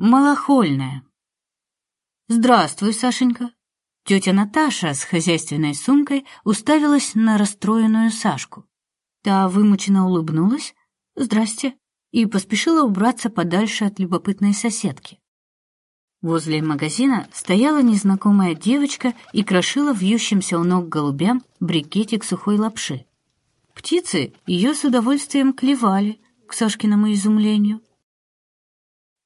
Малохольная. «Здравствуй, Сашенька». Тетя Наташа с хозяйственной сумкой уставилась на расстроенную Сашку. Та вымученно улыбнулась «Здрасте» и поспешила убраться подальше от любопытной соседки. Возле магазина стояла незнакомая девочка и крошила вьющимся у ног голубям брикетик сухой лапши. Птицы ее с удовольствием клевали, к Сашкиному изумлению.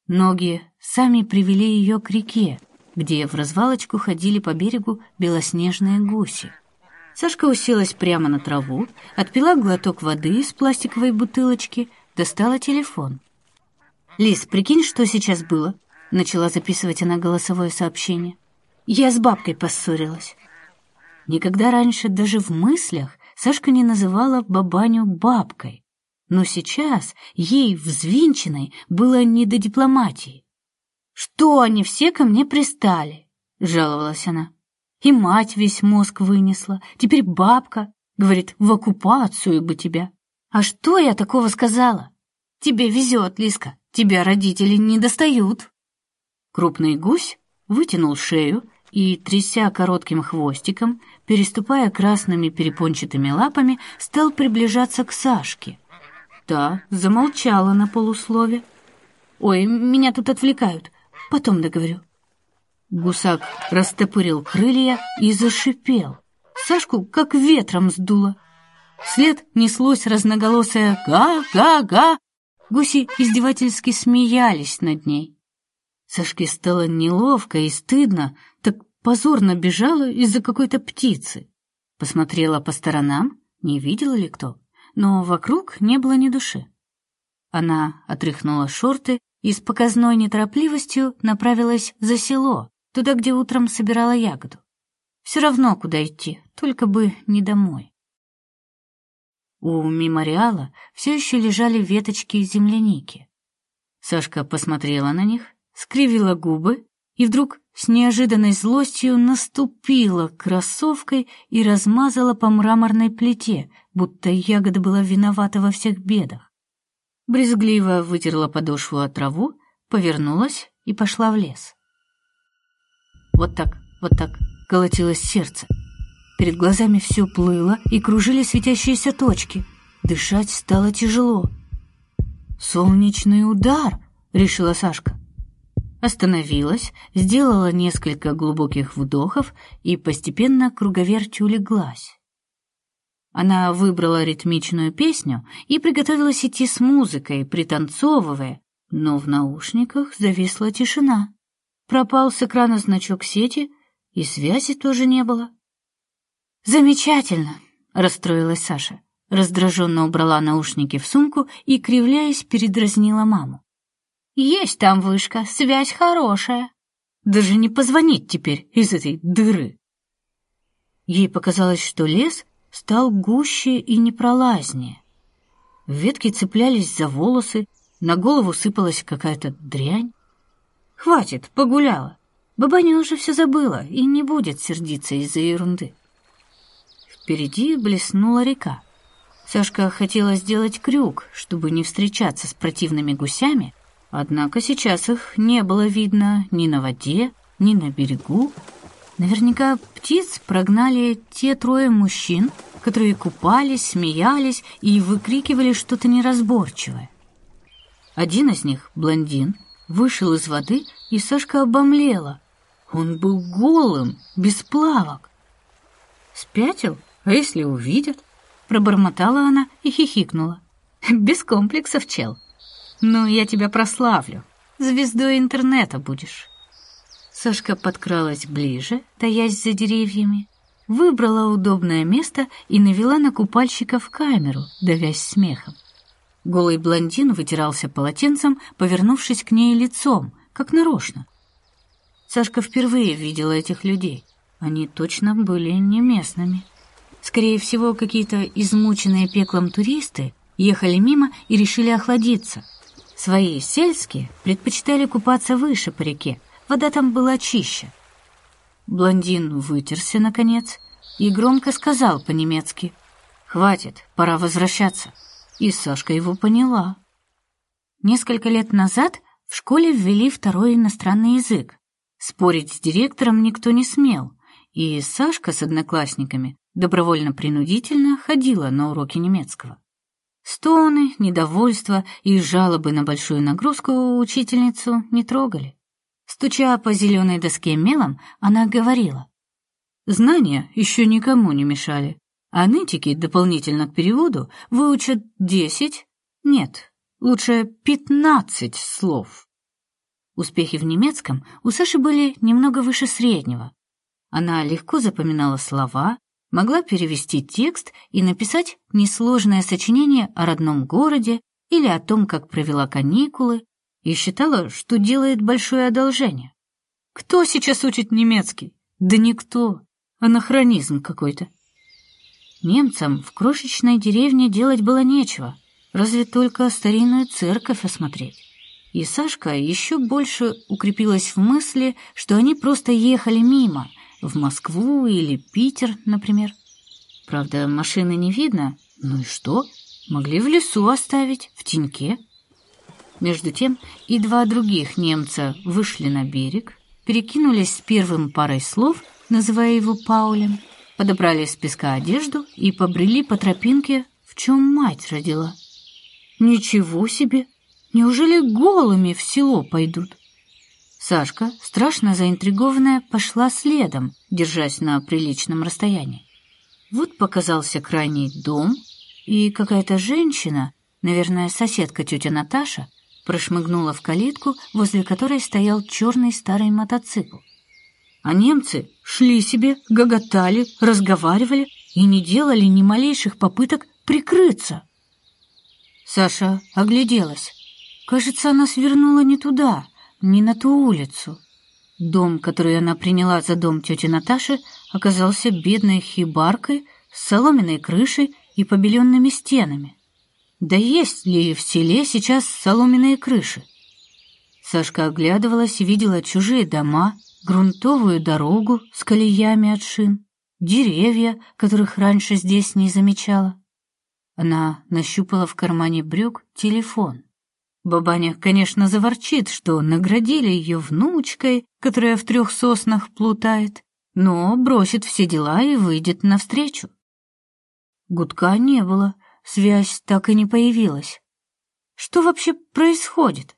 Ноги сами привели ее к реке, где в развалочку ходили по берегу белоснежные гуси. Сашка уселась прямо на траву, отпила глоток воды из пластиковой бутылочки, достала телефон. «Лис, прикинь, что сейчас было?» Начала записывать она голосовое сообщение. «Я с бабкой поссорилась». Никогда раньше даже в мыслях Сашка не называла бабаню бабкой. Но сейчас ей, взвинченной, было не до дипломатии. «Что они все ко мне пристали?» — жаловалась она. «И мать весь мозг вынесла, теперь бабка, говорит, в оккупацию бы тебя. А что я такого сказала? Тебе везет, Лиска, тебя родители не достают». Крупный гусь вытянул шею и, тряся коротким хвостиком, переступая красными перепончатыми лапами, стал приближаться к Сашке. Та замолчала на полуслове. «Ой, меня тут отвлекают. Потом договорю». Гусак растопырил крылья и зашипел. Сашку как ветром сдуло. Вслед неслось разноголосое «га-га-га». Гуси издевательски смеялись над ней. Сашке стало неловко и стыдно, так позорно бежала из-за какой-то птицы. Посмотрела по сторонам, не видела ли кто, но вокруг не было ни души. Она отряхнула шорты и с показной неторопливостью направилась за село, туда, где утром собирала ягоду. Все равно, куда идти, только бы не домой. У мемориала все еще лежали веточки земляники. Сашка посмотрела на них, скривила губы и вдруг с неожиданной злостью наступила кроссовкой и размазала по мраморной плите, будто ягода была виновата во всех бедах. Брезгливо вытерла подошву от траву, повернулась и пошла в лес. Вот так, вот так колотилось сердце. Перед глазами все плыло и кружили светящиеся точки. Дышать стало тяжело. «Солнечный удар!» — решила Сашка. Остановилась, сделала несколько глубоких вдохов и постепенно круговерть улеглась. Она выбрала ритмичную песню и приготовилась идти с музыкой, пританцовывая, но в наушниках зависла тишина. Пропал с экрана значок сети, и связи тоже не было. «Замечательно!» — расстроилась Саша. Раздраженно убрала наушники в сумку и, кривляясь, передразнила маму. «Есть там вышка, связь хорошая. Даже не позвонить теперь из этой дыры». Ей показалось, что лес стал гуще и непролазнее. Ветки цеплялись за волосы, на голову сыпалась какая-то дрянь. Хватит, погуляла. Бабаня уже все забыла и не будет сердиться из-за ерунды. Впереди блеснула река. Сашка хотела сделать крюк, чтобы не встречаться с противными гусями, однако сейчас их не было видно ни на воде, ни на берегу, Наверняка птиц прогнали те трое мужчин, которые купались, смеялись и выкрикивали что-то неразборчивое. Один из них, блондин, вышел из воды, и Сашка обомлела. Он был голым, без плавок. «Спятил? А если увидят?» Пробормотала она и хихикнула. «Без комплексов, чел. Ну, я тебя прославлю. Звездой интернета будешь». Сашка подкралась ближе, таясь за деревьями, выбрала удобное место и навела на купальщиков камеру, давясь смехом. Голый блондин вытирался полотенцем, повернувшись к ней лицом, как нарочно. Сашка впервые видела этих людей. Они точно были не местными. Скорее всего, какие-то измученные пеклом туристы ехали мимо и решили охладиться. Свои сельские предпочитали купаться выше по реке, Вода там была чище. Блондин вытерся, наконец, и громко сказал по-немецки «Хватит, пора возвращаться». И Сашка его поняла. Несколько лет назад В школе ввели второй иностранный язык. Спорить с директором никто не смел, и Сашка с одноклассниками добровольно-принудительно ходила на уроки немецкого. Стоны, недовольство и жалобы на большую нагрузку учительницу не трогали. Стуча по зеленой доске мелом, она говорила. Знания еще никому не мешали, а нытики дополнительно к переводу выучат десять, нет, лучше пятнадцать слов. Успехи в немецком у Саши были немного выше среднего. Она легко запоминала слова, могла перевести текст и написать несложное сочинение о родном городе или о том, как провела каникулы, и считала, что делает большое одолжение. Кто сейчас учит немецкий? Да никто. Анахронизм какой-то. Немцам в крошечной деревне делать было нечего, разве только старинную церковь осмотреть. И Сашка еще больше укрепилась в мысли, что они просто ехали мимо — в Москву или Питер, например. Правда, машины не видно. Ну и что? Могли в лесу оставить, в теньке. Между тем и два других немца вышли на берег, перекинулись с первым парой слов, называя его Паулем, подобрали с песка одежду и побрели по тропинке, в чем мать родила. Ничего себе! Неужели голыми в село пойдут? Сашка, страшно заинтригованная, пошла следом, держась на приличном расстоянии. Вот показался крайний дом, и какая-то женщина, наверное, соседка тетя Наташа, прошмыгнула в калитку, возле которой стоял черный старый мотоцикл. А немцы шли себе, гоготали, разговаривали и не делали ни малейших попыток прикрыться. Саша огляделась. Кажется, она свернула не туда — не на ту улицу. Дом, который она приняла за дом тети Наташи, оказался бедной хибаркой с соломенной крышей и побеленными стенами. Да есть ли в селе сейчас соломенные крыши? Сашка оглядывалась и видела чужие дома, грунтовую дорогу с колеями от шин, деревья, которых раньше здесь не замечала. Она нащупала в кармане брюк телефон. Бабаня, конечно, заворчит, что наградили ее внучкой, которая в трех соснах плутает, но бросит все дела и выйдет навстречу. Гудка не было, связь так и не появилась. Что вообще происходит?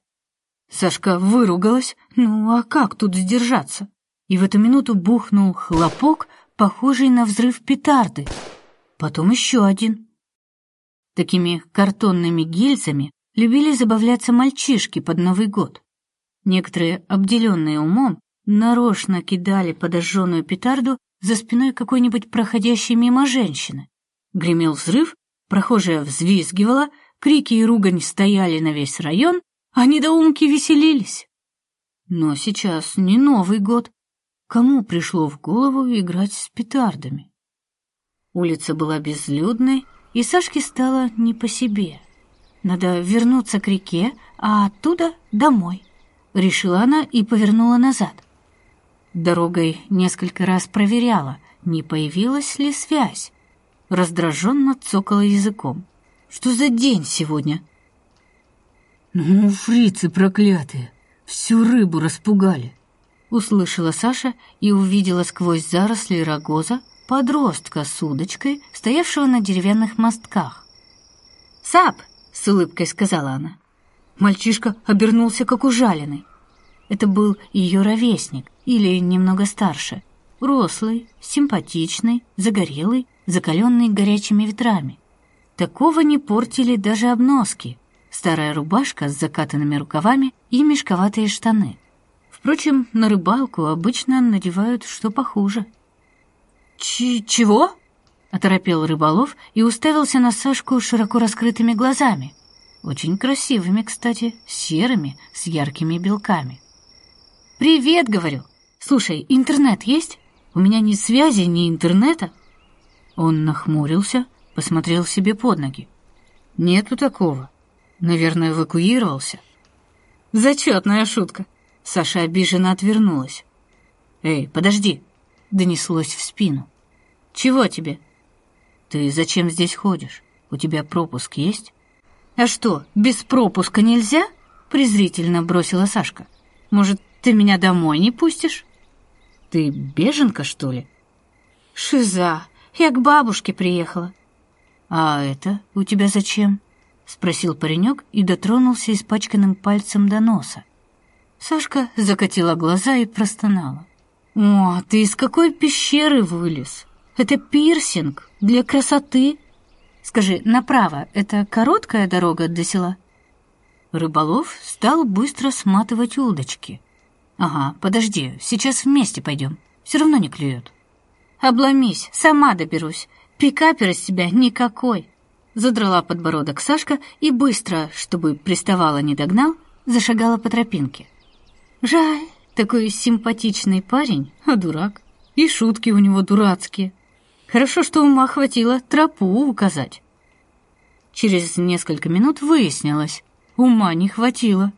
Сашка выругалась, ну а как тут сдержаться? И в эту минуту бухнул хлопок, похожий на взрыв петарды. Потом еще один. Такими картонными гильзами любили забавляться мальчишки под Новый год. Некоторые, обделенные умом, нарочно кидали подожженную петарду за спиной какой-нибудь проходящей мимо женщины. Гремел взрыв, прохожая взвизгивала, крики и ругань стояли на весь район, а недоумки веселились. Но сейчас не Новый год. Кому пришло в голову играть с петардами? Улица была безлюдной, и Сашке стало не по себе. Надо вернуться к реке, а оттуда домой. Решила она и повернула назад. Дорогой несколько раз проверяла, не появилась ли связь. Раздраженно цокала языком. Что за день сегодня? Ну, фрицы проклятые, всю рыбу распугали. Услышала Саша и увидела сквозь заросли рогоза подростка с удочкой, стоявшего на деревянных мостках. «Сап, с улыбкой сказала она. Мальчишка обернулся как ужаленный. Это был ее ровесник, или немного старше. Рослый, симпатичный, загорелый, закаленный горячими ветрами. Такого не портили даже обноски. Старая рубашка с закатанными рукавами и мешковатые штаны. Впрочем, на рыбалку обычно надевают что похуже. Ч «Чего?» Оторопел рыболов и уставился на Сашку широко раскрытыми глазами. Очень красивыми, кстати, серыми, с яркими белками. «Привет!» — говорю. «Слушай, интернет есть? У меня ни связи, ни интернета». Он нахмурился, посмотрел себе под ноги. «Нету такого. Наверное, эвакуировался». «Зачетная шутка!» Саша обиженно отвернулась. «Эй, подожди!» — донеслось в спину. «Чего тебе?» Ты зачем здесь ходишь? У тебя пропуск есть? А что, без пропуска нельзя? презрительно бросила Сашка. «Может, ты меня домой не пустишь?» «Ты беженка, что ли?» «Шиза, я к бабушке приехала». «А это у тебя зачем?» — спросил паренек и дотронулся испачканным пальцем до носа. Сашка закатила глаза и простонала. «О, ты из какой пещеры вылез? Это пирсинг для красоты. Скажи, направо — это короткая дорога до села?» Рыболов стал быстро сматывать удочки. «Ага, подожди, сейчас вместе пойдем. Все равно не клюет». «Обломись, сама доберусь. Пикапер из тебя никакой». Задрала подбородок Сашка и быстро, чтобы приставала не догнал, зашагала по тропинке. Жаль, такой симпатичный парень, а дурак. И шутки у него дурацкие. Хорошо, что ума хватило тропу указать. Через несколько минут выяснилось, ума не хватило.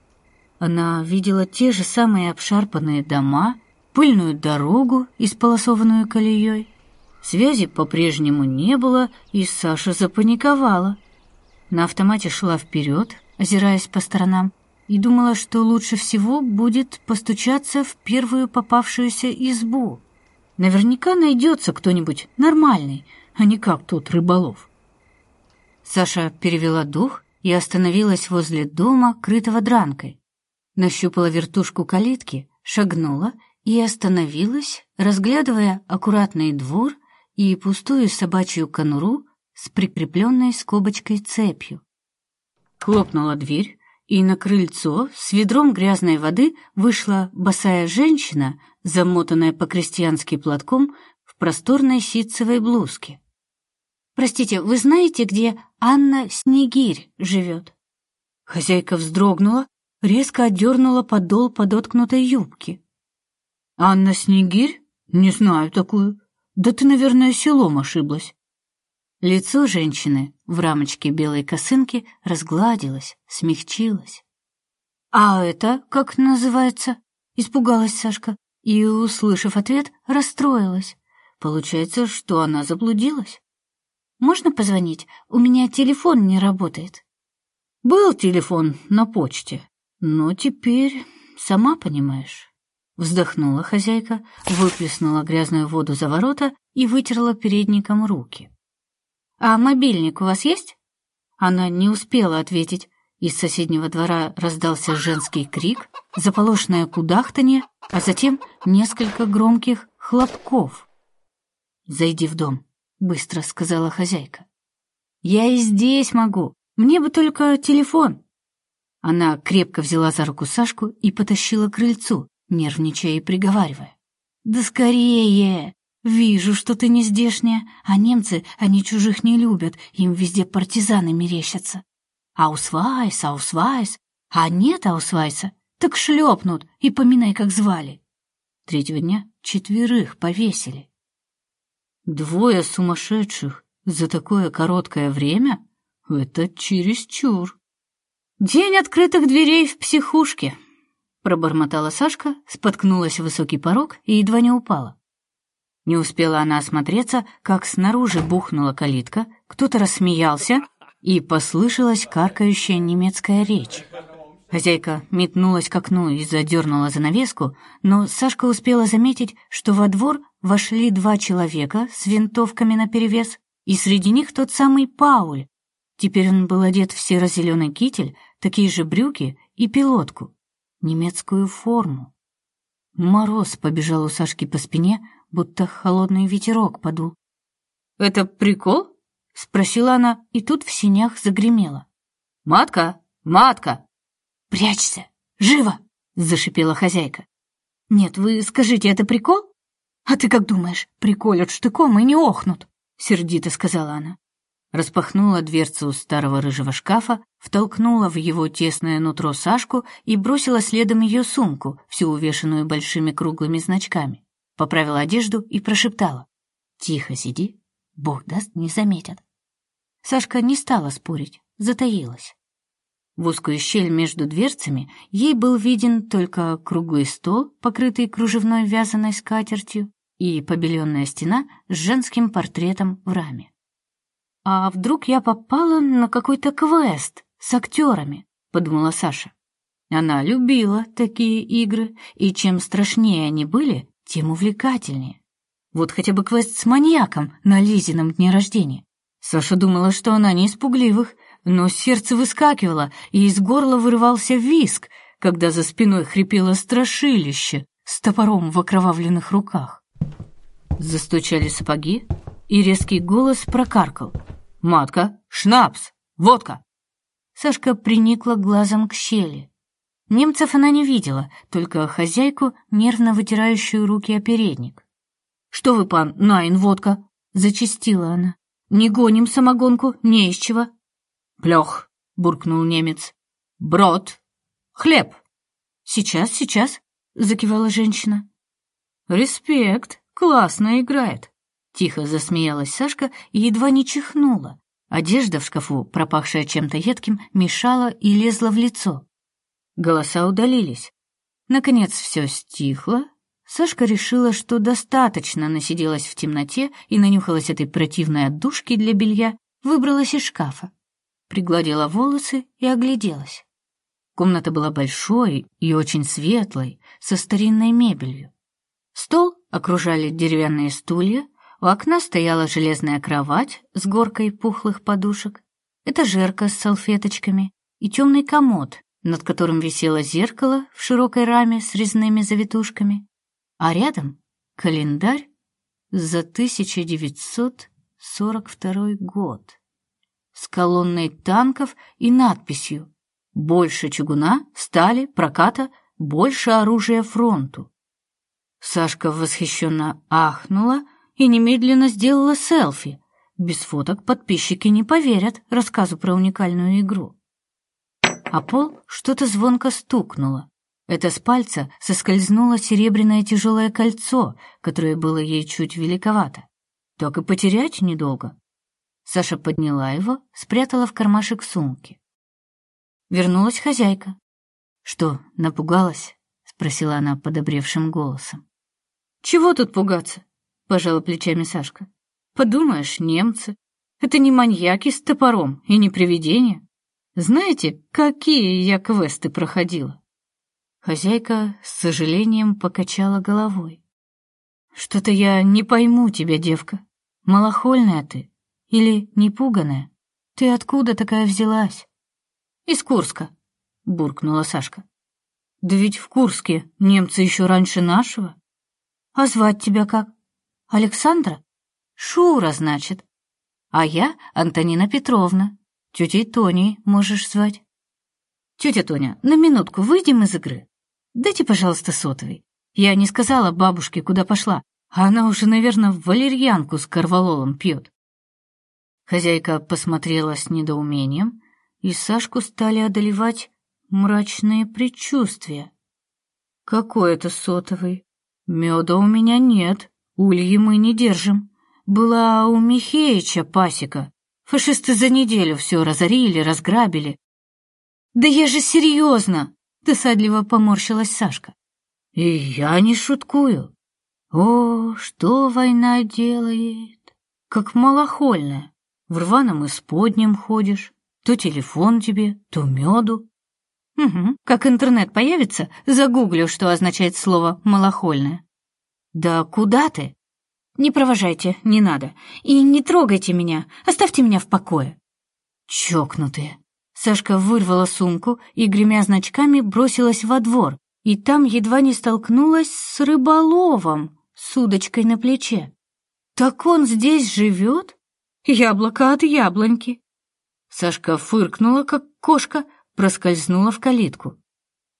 Она видела те же самые обшарпанные дома, пыльную дорогу, исполосованную колеей. Связи по-прежнему не было, и Саша запаниковала. На автомате шла вперед, озираясь по сторонам, и думала, что лучше всего будет постучаться в первую попавшуюся избу. Наверняка найдется кто-нибудь нормальный, а не как тот рыболов. Саша перевела дух и остановилась возле дома, крытого дранкой. Нащупала вертушку калитки, шагнула и остановилась, разглядывая аккуратный двор и пустую собачью конуру с прикрепленной скобочкой цепью. Хлопнула дверь, и на крыльцо с ведром грязной воды вышла босая женщина, замотанная по-крестьянски платком в просторной ситцевой блузке. «Простите, вы знаете, где Анна Снегирь живет?» Хозяйка вздрогнула, резко отдернула подол подоткнутой юбки. «Анна Снегирь? Не знаю такую. Да ты, наверное, селом ошиблась. Лицо женщины в рамочке белой косынки разгладилось, смягчилось. «А это как называется?» — испугалась Сашка и, услышав ответ, расстроилась. Получается, что она заблудилась. «Можно позвонить? У меня телефон не работает». «Был телефон на почте, но теперь, сама понимаешь». Вздохнула хозяйка, выплеснула грязную воду за ворота и вытерла передником руки. «А мобильник у вас есть?» Она не успела ответить. Из соседнего двора раздался женский крик, заполошное кудахтанье, а затем несколько громких хлопков. «Зайди в дом», — быстро сказала хозяйка. «Я и здесь могу. Мне бы только телефон». Она крепко взяла за руку Сашку и потащила к крыльцу, нервничая и приговаривая. «Да скорее! Вижу, что ты не здешняя, а немцы, они чужих не любят, им везде партизаны мерещатся. Аусвайс, аусвайс, а нет аусвайса, так шлепнут и поминай, как звали». Третьего дня четверых повесили. Двое сумасшедших за такое короткое время — это чересчур. День открытых дверей в психушке, пробормотала Сашка, споткнулась в высокий порог и едва не упала. Не успела она осмотреться, как снаружи бухнула калитка, кто-то рассмеялся, и послышалась каркающая немецкая речь. Хозяйка метнулась к окну и задернула занавеску, но Сашка успела заметить, что во двор вошли два человека с винтовками наперевес, и среди них тот самый Пауль. Теперь он был одет в серо-зеленый китель, такие же брюки и пилотку немецкую форму. Мороз побежал у Сашки по спине, будто холодный ветерок подул. «Это прикол?» — спросила она, и тут в синях загремела. «Матка! Матка!» «Прячься! Живо!» — зашипела хозяйка. «Нет, вы скажите, это прикол?» «А ты как думаешь, приколят штыком и не охнут?» — сердито сказала она распахнула дверцу старого рыжего шкафа, втолкнула в его тесное нутро Сашку и бросила следом ее сумку, всю увешанную большими круглыми значками. Поправила одежду и прошептала. «Тихо сиди, Бог даст, не заметят». Сашка не стала спорить, затаилась. В узкую щель между дверцами ей был виден только круглый стол, покрытый кружевной вязаной скатертью, и побеленная стена с женским портретом в раме. «А вдруг я попала на какой-то квест с актерами?» — подумала Саша. Она любила такие игры, и чем страшнее они были, тем увлекательнее. Вот хотя бы квест с маньяком на Лизином дне рождения. Саша думала, что она не из пугливых, но сердце выскакивало, и из горла вырывался виск, когда за спиной хрипело страшилище с топором в окровавленных руках. Застучали сапоги, и резкий голос прокаркал. «Матка! Шнапс! Водка!» Сашка приникла глазом к щели. Немцев она не видела, только хозяйку, нервно вытирающую руки о передник. «Что вы, пан, Найн, водка?» — зачастила она. «Не гоним самогонку, не из чего». «Плёх», — буркнул немец. «Брод. Хлеб». «Сейчас, сейчас», — закивала женщина. «Респект, классно играет», — тихо засмеялась Сашка и едва не чихнула. Одежда в шкафу, пропахшая чем-то едким, мешала и лезла в лицо. Голоса удалились. Наконец все стихло. Сашка решила, что достаточно насиделась в темноте и нанюхалась этой противной отдушки для белья, выбралась из шкафа, пригладила волосы и огляделась. Комната была большой и очень светлой, со старинной мебелью. Стол окружали деревянные стулья, у окна стояла железная кровать с горкой пухлых подушек, этажерка с салфеточками и темный комод, над которым висело зеркало в широкой раме с резными завитушками, а рядом календарь за 1942 год с колонной танков и надписью «Больше чугуна, стали, проката, больше оружия фронту». Сашка восхищенно ахнула и немедленно сделала селфи. Без фоток подписчики не поверят рассказу про уникальную игру а пол что-то звонко стукнуло. Это с пальца соскользнуло серебряное тяжелое кольцо, которое было ей чуть великовато. Так и потерять недолго. Саша подняла его, спрятала в кармашек сумки. Вернулась хозяйка. «Что, напугалась?» — спросила она подобревшим голосом. «Чего тут пугаться?» — пожала плечами Сашка. «Подумаешь, немцы. Это не маньяки с топором и не привидения. Знаете, какие я квесты проходила?» Хозяйка с сожалением покачала головой. «Что-то я не пойму тебя, девка. Малохольная ты или непуганная? Ты откуда такая взялась?» «Из Курска», — буркнула Сашка. «Да ведь в Курске немцы еще раньше нашего. А звать тебя как? Александра? Шура, значит. А я Антонина Петровна. Тетей Тоней можешь звать. Тетя Тоня, на минутку выйдем из игры. Дайте, пожалуйста, сотовый. Я не сказала бабушке, куда пошла, а она уже, наверное, валерьянку с корвалолом пьет. Хозяйка посмотрела с недоумением, и Сашку стали одолевать мрачные предчувствия. «Какой это сотовый? Меда у меня нет, ульи мы не держим. Была у Михеича пасека, Фашисты за неделю все разорили, разграбили. Да я же серьезно! Досадливо поморщилась Сашка. И я не шуткую. О, что война делает? Как малохольная. В рваном исподнем ходишь. То телефон тебе, то меду. Угу. Как интернет появится, загуглю, что означает слово «малохольное». Да куда ты? Не провожайте, не надо. И не трогайте меня, оставьте меня в покое. Чокнутые. Сашка вырвала сумку и, гремя значками, бросилась во двор, и там едва не столкнулась с рыболовом с удочкой на плече. Так он здесь живет? Яблоко от яблоньки. Сашка фыркнула, как кошка, проскользнула в калитку.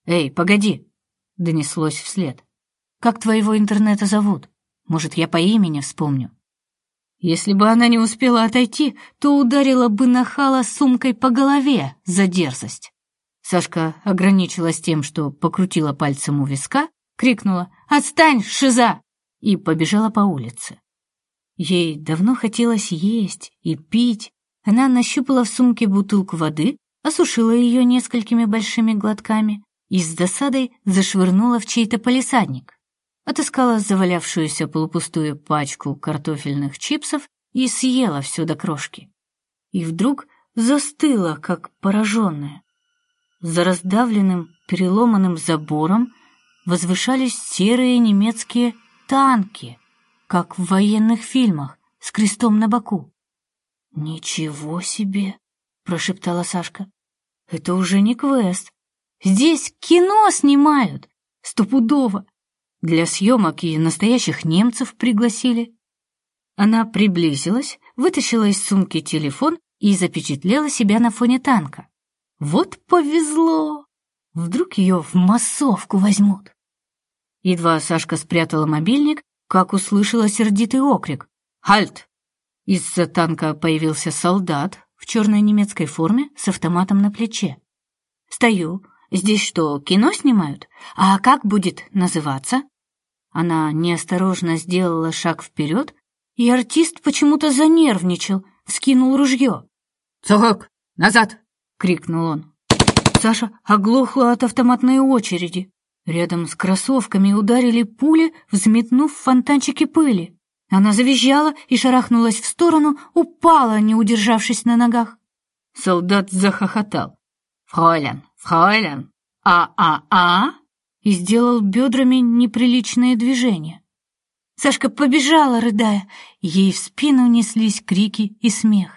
«Эй, погоди!» — донеслось вслед. «Как твоего интернета зовут?» Может, я по имени вспомню. Если бы она не успела отойти, то ударила бы нахала сумкой по голове за дерзость. Сашка ограничилась тем, что покрутила пальцем у виска, крикнула «Отстань, шиза!» и побежала по улице. Ей давно хотелось есть и пить. Она нащупала в сумке бутылку воды, осушила ее несколькими большими глотками и с досадой зашвырнула в чей-то палисадник отыскала завалявшуюся полупустую пачку картофельных чипсов и съела все до крошки. И вдруг застыла, как пораженная. За раздавленным переломанным забором возвышались серые немецкие танки, как в военных фильмах, с крестом на боку. «Ничего себе!» — прошептала Сашка. «Это уже не квест. Здесь кино снимают! Стопудово! Для съемок и настоящих немцев пригласили». Она приблизилась, вытащила из сумки телефон и запечатлела себя на фоне танка. Вот повезло! Вдруг ее в массовку возьмут. Едва Сашка спрятала мобильник, как услышала сердитый окрик. «Хальт!» Из-за танка появился солдат в черной немецкой форме с автоматом на плече. «Стою. Здесь что, кино снимают? А как будет называться?» Она неосторожно сделала шаг вперед, и артист почему-то занервничал, вскинул ружье. «Цогок! Назад!» — крикнул он. Саша оглохла от автоматной очереди. Рядом с кроссовками ударили пули, взметнув фонтанчики пыли. Она завизжала и шарахнулась в сторону, упала, не удержавшись на ногах. Солдат захохотал. «Фройлен, фройлен, а-а-а!» И сделал бедрами неприличные движения. Сашка побежала, рыдая. Ей в спину неслись крики и смех.